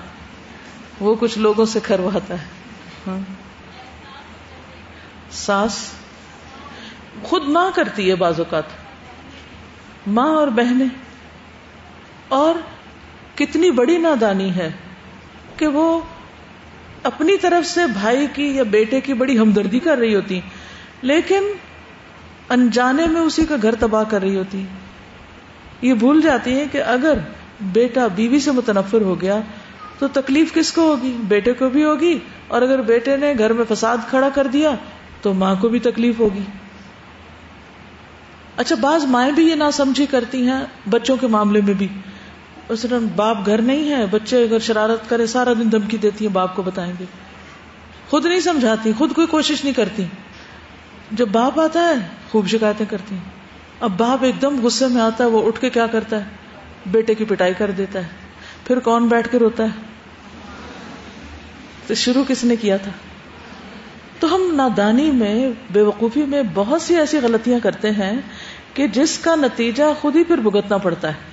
وہ کچھ لوگوں سے کرواتا ہے۔ ہاں۔ ساس خود ماں کرتی ہے بعض اوقات۔ ماں اور بہنیں۔ اور کتنی بڑی نادانی ہے کہ وہ اپنی طرف سے بھائی کی یا بیٹے کی بڑی ہمدردی کر رہی ہوتی، لیکن انجانے میں اسی کا گھر تباہ کر رہی ہوتی۔ یہ بھول جاتی ہے کہ اگر بیٹا بیوی سے متنفر ہو گیا تو تکلیف کس کو ہوگی؟ بیٹے کو بھی ہوگی۔ اور اگر بیٹے نے گھر میں فساد کھڑا کر دیا تو ماں کو بھی تکلیف ہوگی۔ اچھا بعض مائیں بھی یہ نہ سمجھی کرتی ہیں بچوں کے معاملے میں بھی۔ اس باپ گھر نہیں ہے، بچے اگر شرارت کرے، سارا دن دھمکی دیتی ہیں، باپ کو بتائیں گے۔ خود نہیں سمجھاتی، خود کوئی کوشش نہیں کرتی۔ جب باپ آتا ہے، خوب شکایتیں کرتی ہیں۔ اب باپ ایک دم غصے میں آتا ہے، وہ اٹھ کے کیا کرتا ہے؟ بیٹے کی پٹائی کر دیتا ہے۔ پھر کون بیٹھ کے روتا ہے؟ تو شروع کس نے کیا تھا؟ تو ہم نادانی میں، بے وقوفی میں بہت سی ایسی غلطیاں کرتے ہیں کہ جس کا نتیجہ خود ہی پھر بھگتنا پڑتا ہے۔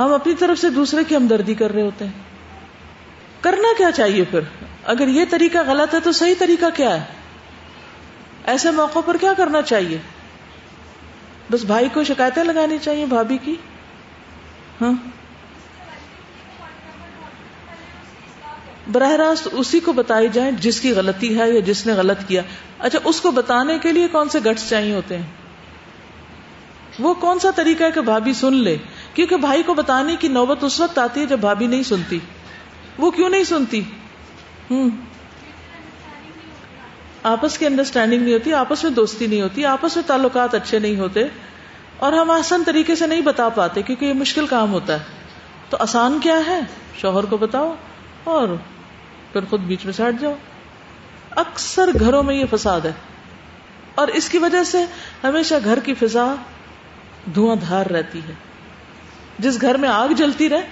ہم اپنی طرف سے دوسرے کی ہمدردی کر رہے ہوتے ہیں۔ کرنا کیا چاہیے پھر؟ اگر یہ طریقہ غلط ہے تو صحیح طریقہ کیا ہے؟ ایسے موقع پر کیا کرنا چاہیے؟ بس بھائی کو شکایتیں لگانی چاہیے بھابھی کی؟ ہاں۔ براہ راست اسی کو بتائی جائیں جس کی غلطی ہے یا جس نے غلط کیا۔ اچھا اس کو بتانے کے لیے کون سے گٹس چاہیے ہوتے ہیں؟ وہ کون سا طریقہ ہے کہ بھابھی سن لے؟ کیونکہ بھائی کو بتانے کی نوبت اس وقت آتی ہے جب بھابھی نہیں سنتی۔ وہ کیوں نہیں سنتی؟ ہوں۔ آپس کی انڈرسٹینڈنگ نہیں ہوتی، آپس میں دوستی نہیں ہوتی، آپس میں تعلقات اچھے نہیں ہوتے اور ہم آسان طریقے سے نہیں بتا پاتے کیونکہ یہ مشکل کام ہوتا ہے۔ تو آسان کیا ہے؟ شوہر کو بتاؤ اور پھر خود بیچ میں سے ہٹ جاؤ۔ اکثر گھروں میں یہ فساد ہے۔ اور اس کی وجہ سے ہمیشہ گھر کی فضا دھواں دھار رہتی ہے۔ جس گھر میں آگ جلتی رہے،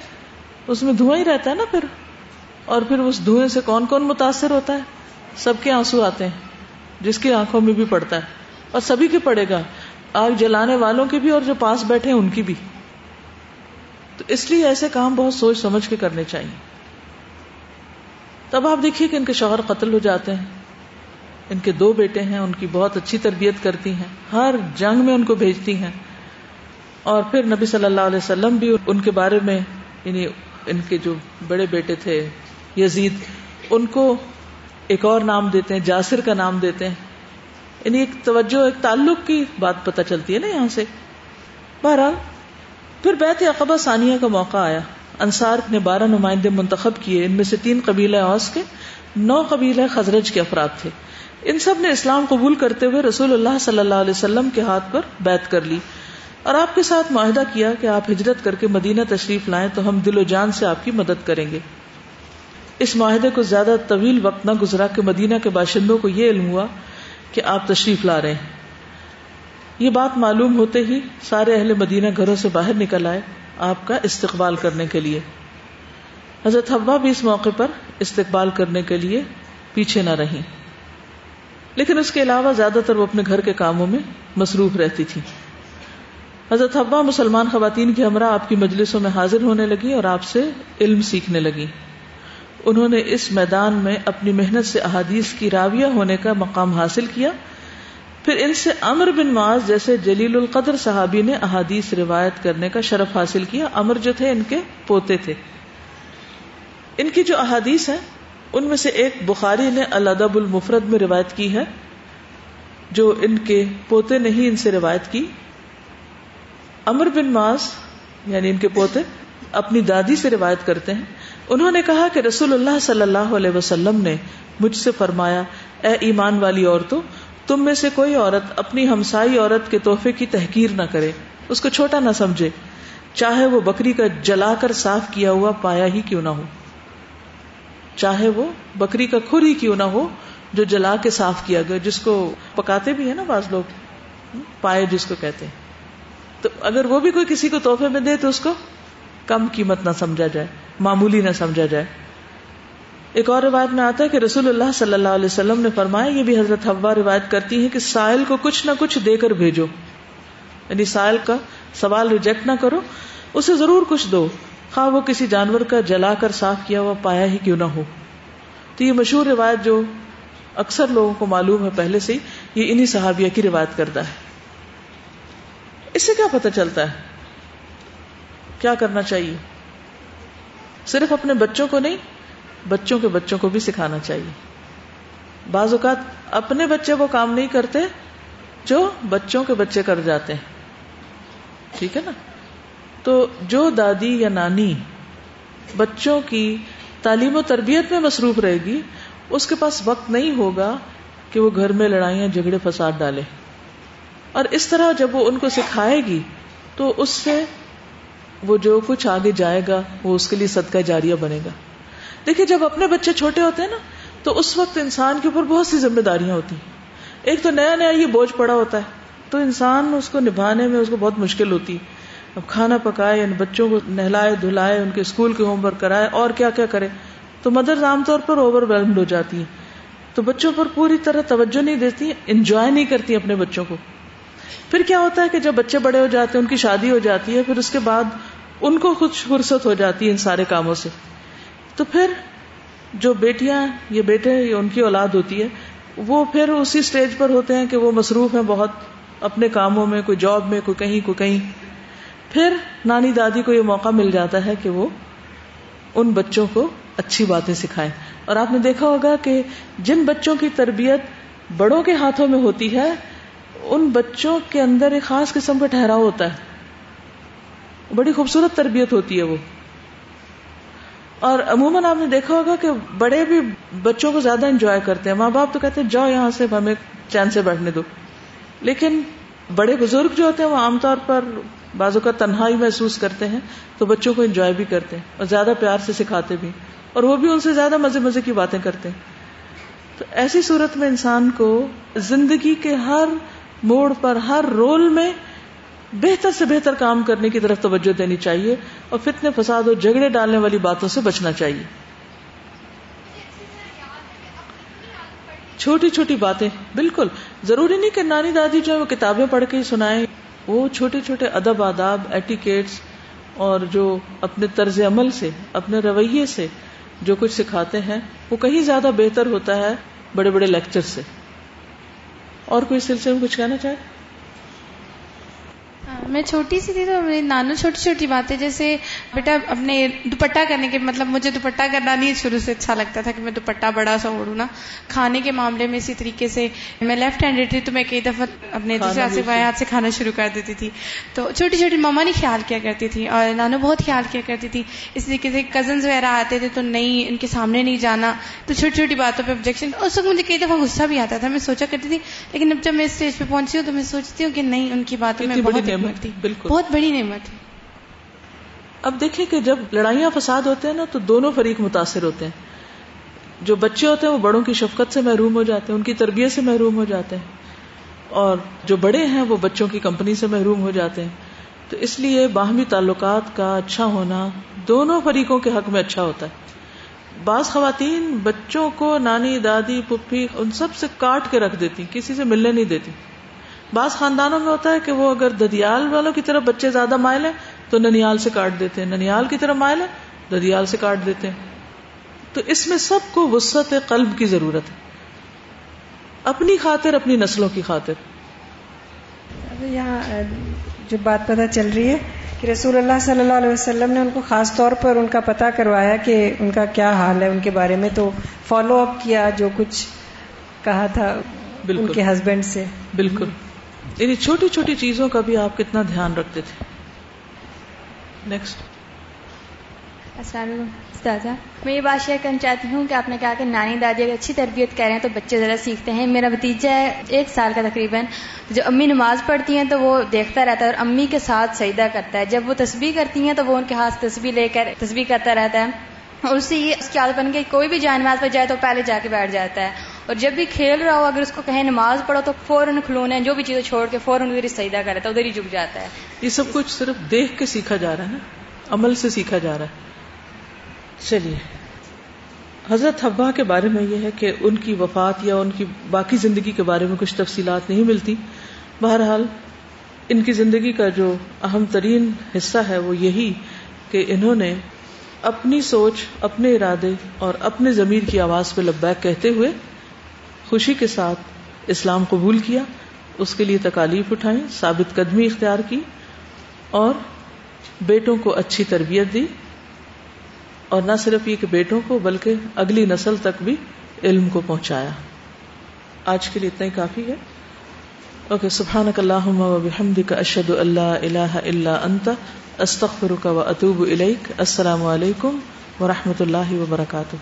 اس میں دھواں ہی رہتا ہے نا پھر۔ اور پھر اس دھوئیں سے کون کون متاثر ہوتا ہے؟ سب کے آنسو آتے ہیں، جس کی آنکھوں میں بھی پڑتا ہے۔ اور سبھی کے پڑے گا، آگ جلانے والوں کی بھی اور جو پاس بیٹھے ہیں ان کی بھی۔ تو اس لیے ایسے کام بہت سوچ سمجھ کے کرنے چاہیے۔ تب آپ دیکھیے کہ ان کے شوہر قتل ہو جاتے ہیں۔ ان کے دو بیٹے ہیں، ان کی بہت اچھی تربیت کرتی ہیں۔ ہر جنگ میں ان کو بھیجتی ہیں۔ اور پھر نبی صلی اللہ علیہ وسلم بھی ان کے بارے میں یعنی ان کے جو بڑے بیٹے تھے، یزید، ان کو ایک اور نام دیتے ہیں، جاسر کا نام دیتے ہیں۔ یعنی ایک توجہ، ایک تعلق کی بات پتہ چلتی ہے نا یہاں سے۔ بہرحال، پھر بیت عقبہ ثانیہ کا موقع آیا۔ انصار نے بارہ نمائندے منتخب کیے، ان میں سے تین قبیلہ اوس کے، نو قبیلہ خزرج کے افراد تھے۔ ان سب نے اسلام قبول کرتے ہوئے رسول اللہ صلی اللہ علیہ وسلم کے ہاتھ پر بیت کر لی۔ اور آپ کے ساتھ معاہدہ کیا کہ آپ ہجرت کر کے مدینہ تشریف لائیں تو ہم دل و جان سے آپ کی مدد کریں گے۔ اس معاہدے کو زیادہ طویل وقت نہ گزرا کہ مدینہ کے باشندوں کو یہ علم ہوا کہ آپ تشریف لا رہے ہیں۔ یہ بات معلوم ہوتے ہی سارے اہل مدینہ گھروں سے باہر نکل آئے آپ کا استقبال کرنے کے لیے۔ حضرت حوا بھی اس موقع پر استقبال کرنے کے لیے پیچھے نہ رہی لیکن اس کے علاوہ زیادہ تر وہ اپنے گھر کے کاموں میں مصروف رہتی تھی حضرت حوا مسلمان خواتین کی ہمراہ آپ کی مجلسوں میں حاضر ہونے لگی اور آپ سے علم سیکھنے لگی۔ انہوں نے اس میدان میں اپنی محنت سے احادیث کی راویہ ہونے کا مقام حاصل کیا۔ پھر ان سے امر بن معاذ جیسے جلیل القدر صحابی نے احادیث روایت کرنے کا شرف حاصل کیا۔ امر جو تھے، ان کے پوتے تھے۔ ان کی جو احادیث ہیں، ان میں سے ایک بخاری نے الادب المفرد میں روایت کی ہے، جو ان کے پوتے نے ہی ان سے روایت کی۔ امر بن معاذ یعنی ان کے پوتے، اپنی دادی سے روایت کرتے ہیں۔ انہوں نے کہا کہ رسول اللہ صلی اللہ علیہ وسلم نے مجھ سے فرمایا، اے ایمان والی عورتوں، تم میں سے کوئی عورت اپنی ہمسائی عورت کے تحفے کی تحقیر نہ کرے، اس کو چھوٹا نہ سمجھے۔ چاہے وہ بکری کا جلا کر صاف کیا ہوا پایا ہی کیوں نہ ہو۔ چاہے وہ بکری کا کھر ہی کیوں نہ ہو جو جلا کے صاف کیا گیا، جس کو پکاتے بھی ہیں نا بعض لوگ، پائے جس کو کہتے ہیں۔ تو اگر وہ بھی کوئی کسی کو تحفے میں دے تو اس کو کم قیمت نہ سمجھا جائے، معمولی نہ سمجھا جائے۔ ایک اور روایت میں آتا ہے کہ رسول اللہ صلی اللہ علیہ وسلم نے فرمایا، یہ بھی حضرت حوا روایت کرتی ہے کہ سائل کو کچھ نہ کچھ دے کر بھیجو۔ یعنی سائل کا سوال ریجیکٹ نہ کرو، اسے ضرور کچھ دو۔ خواہ وہ کسی جانور کا جلا کر صاف کیا ہوا، پایا ہی کیوں نہ ہو۔ تو یہ مشہور روایت جو اکثر لوگوں کو معلوم ہے پہلے سے یہ انہی صحابیہ کی روایت کرتا ہے۔ اس سے کیا پتہ چلتا ہے؟ کیا کرنا چاہیے؟ صرف اپنے بچوں کو نہیں، بچوں کے بچوں کو بھی سکھانا چاہیے۔ بعض اوقات اپنے بچے وہ کام نہیں کرتے جو بچوں کے بچے کر جاتے ہیں۔ ٹھیک ہے نا؟ تو جو دادی یا نانی بچوں کی تعلیم و تربیت میں مصروف رہے گی، اس کے پاس وقت نہیں ہوگا کہ وہ گھر میں لڑائیاں جھگڑے فساد ڈالے۔ اور اس طرح جب وہ ان کو سکھائے گی، تو اس سے وہ جو کچھ آگے جائے گا، وہ اس کے لیے صدقہ جاریہ بنے گا۔ دیکھیے، جب اپنے بچے چھوٹے ہوتے ہیں نا، تو اس وقت انسان کے اوپر بہت سی ذمہ داریاں ہوتی ہیں۔ ایک تو نیا نیا یہ بوجھ پڑا ہوتا ہے، تو انسان اس کو نبھانے میں اس کو بہت مشکل ہوتی ہے۔ اب کھانا پکائے، ان بچوں کو نہلائے، دھلائے، ان کے اسکول کے ہوم ورک کرائے، اور کیا کیا کرے، تو مدر عام طور پر اوور ویلڈ ہو جاتی ہیں۔ تو بچوں پر پوری طرح توجہ نہیں دیتی انجوائے نہیں کرتی اپنے بچوں کو۔ پھر کیا ہوتا ہے کہ جب بچے بڑے ہو جاتے ہیں، ان کی شادی ہو جاتی ہے، پھر اس کے بعد ان کو کچھ فرصت ہو جاتی ہے ان سارے کاموں سے۔ تو پھر جو بیٹیاں یہ بیٹے یا ان کی اولاد ہوتی ہے، وہ پھر اسی اسٹیج پر ہوتے ہیں کہ وہ مصروف ہیں بہت اپنے کاموں میں، کوئی جاب میں، کوئی کہیں کوئی کہیں۔ پھر نانی دادی کو یہ موقع مل جاتا ہے کہ وہ ان بچوں کو اچھی باتیں سکھائیں۔ اور آپ نے دیکھا ہوگا کہ جن بچوں کی تربیت بڑوں کے ہاتھوں میں ہوتی ہے ان بچوں کے اندر ایک خاص قسم کا ٹھہراؤ ہوتا ہے۔ بڑی خوبصورت تربیت ہوتی ہے وہ۔ اور عموماً آپ نے دیکھا ہوگا کہ بڑے بھی بچوں کو زیادہ انجوائے کرتے ہیں۔ ماں باپ تو کہتے ہیں، جاؤ یہاں سے، ہمیں چین سے بیٹھنے دو۔ لیکن بڑے بزرگ جو ہوتے ہیں، وہ عام طور پر بازو کا تنہائی محسوس کرتے ہیں، تو بچوں کو انجوائے بھی کرتے ہیں اور زیادہ پیار سے سکھاتے بھی اور وہ بھی ان سے زیادہ مزے مزے کی باتیں کرتے ہیں۔ تو ایسی صورت میں انسان کو زندگی کے ہر موڑ پر ہر رول میں بہتر سے بہتر کام کرنے کی طرف توجہ دینی چاہیے اور فتنے، فساد اور جھگڑے ڈالنے والی باتوں سے بچنا چاہیے۔ چھوٹی چھوٹی باتیں، بالکل، ضروری نہیں کہ نانی دادی جو ہے وہ کتابیں پڑھ کے ہی سنائیں۔ وہ چھوٹے چھوٹے ادب، آداب ایٹیکیٹس اور جو اپنے طرز عمل سے، اپنے رویے سے جو کچھ سکھاتے ہیں، وہ کہیں زیادہ بہتر ہوتا ہے بڑے بڑے لیکچر سے۔ اور کوئی سلسلے میں کچھ کہنا چاہے؟ میں چھوٹی سی تھی تو میری نانو چھوٹی چھوٹی باتیں جیسے بیٹا اپنے دوپٹہ کرنے کے مطلب مجھے دوپٹہ کرنا نہیں شروع سے اچھا لگتا تھا کہ میں دوپٹہ بڑا سا اوڑوں نا۔ کھانے کے معاملے میں اسی طریقے سے میں لیفٹ ہینڈیڈ تھی تو میں کئی دفعہ اپنے دوسرے ہاتھ سے بائیں ہاتھ سے کھانا شروع کر دیتی تھی۔ تو چھوٹی چھوٹی ماما نہیں خیال کیا کرتی تھی اور نانو بہت خیال کیا کرتی تھی۔ اس طریقے سے کزنز وغیرہ آتے تھے تو نہیں ان کے سامنے نہیں جانا۔ تو چھوٹی چھوٹی باتوں پہ آبجیکشن اس وقت مجھے کئی دفعہ غصہ بھی آتا تھا۔ میں سوچا کرتی تھی لیکن اب جب میں اسٹیج پہ پہنچی ہوں تو میں سوچتی ہوں کہ نہیں ان کی باتوں میں بہت بالکل۔ بہت بڑی نعمت ہے۔ اب دیکھیں کہ جب لڑائیاں فساد ہوتے ہیں نا تو دونوں فریق متاثر ہوتے ہیں۔ جو بچے ہوتے ہیں وہ بڑوں کی شفقت سے محروم ہو جاتے ہیں ان کی تربیت سے محروم ہو جاتے ہیں۔ اور جو بڑے ہیں وہ بچوں کی کمپنی سے محروم ہو جاتے ہیں۔ تو اس لیے باہمی تعلقات کا اچھا ہونا دونوں فریقوں کے حق میں اچھا ہوتا ہے۔ بعض خواتین بچوں کو نانی دادی پپھی ان سب سے کاٹ کے رکھ دیتی کسی سے ملنے نہیں دیتی۔ بعض خاندانوں میں ہوتا ہے کہ وہ اگر ددیال والوں کی طرف بچے زیادہ مائل ہیں تو ننیال سے کاٹ دیتے ہیں۔ ننیال کی طرف مائل ہے ددیال سے کاٹ دیتے ہیں۔ تو اس میں سب کو وسط قلب کی ضرورت ہے۔ اپنی خاطر اپنی نسلوں کی خاطر۔ یہاں جو بات پتہ چل رہی ہے کہ رسول اللہ صلی اللہ علیہ وسلم نے ان کو خاص طور پر ان کا پتہ کروایا کہ ان کا کیا حال ہے ان کے بارے میں تو فالو اپ کیا جو کچھ کہا تھا بالکل ان کے ہسبینڈ سے۔ بالکل۔ یعنی چھوٹی چھوٹی چیزوں کا بھی آپ کتنا دھیان رکھتے تھے؟ نیکسٹ السلام علیکم میں یہ بات شیئر کرنا چاہتی ہوں کہ آپ نے کہا کہ نانی دادی اگر اچھی تربیت کریں تو بچے ذرا سیکھتے ہیں۔ میرا بتیجا ہے ایک سال کا تقریباً۔ جو امی نماز پڑھتی ہیں تو وہ دیکھتا رہتا ہے اور امی کے ساتھ سجدہ کرتا ہے۔ جب وہ تسبیح کرتی ہیں تو وہ ان کے ہاتھ تسبیح لے کر تسبیح کرتا رہتا ہے۔ اور اس سے یہ اس کی عادت بن گئی کوئی بھی جائے نماز پہ جائے تو پہلے جا کے بیٹھ جاتا ہے۔ اور جب بھی کھیل رہا ہو، اگر اس کو کہیں نماز پڑھو تو فوراً کھلونے، جو بھی چیزیں چھوڑ کے فوراً ادھر سجدہ کرتا ہے، ادھر ہی جھک جاتا ہے۔ یہ سب کچھ صرف دیکھ کے سیکھا جا رہا ہے نا؟ عمل سے سیکھا جا رہا ہے۔ چلیے۔ حضرت حبا کے بارے میں یہ ہے کہ ان کی وفات یا ان کی باقی زندگی کے بارے میں کچھ تفصیلات نہیں ملتی۔ بہرحال، ان کی زندگی کا جو اہم ترین حصہ ہے، وہ یہی کہ انہوں نے اپنی سوچ، اپنے ارادے اور اپنے ضمیر کی آواز پہ لبیک کہتے ہوئے خوشی کے ساتھ اسلام قبول کیا، اس کے لیے تکالیف اٹھائی ثابت قدمی اختیار کی اور بیٹوں کو اچھی تربیت دی۔ اور نہ صرف یہ کہ بیٹوں کو، بلکہ اگلی نسل تک بھی علم کو پہنچایا۔ آج کے لیے اتنا ہی کافی ہے۔ اوکے سبحان اللہ کا اشد اللہ اللہ اللہ انت استخر کا و اطوب السلام علیکم و رحمۃ اللہ وبرکاتہ۔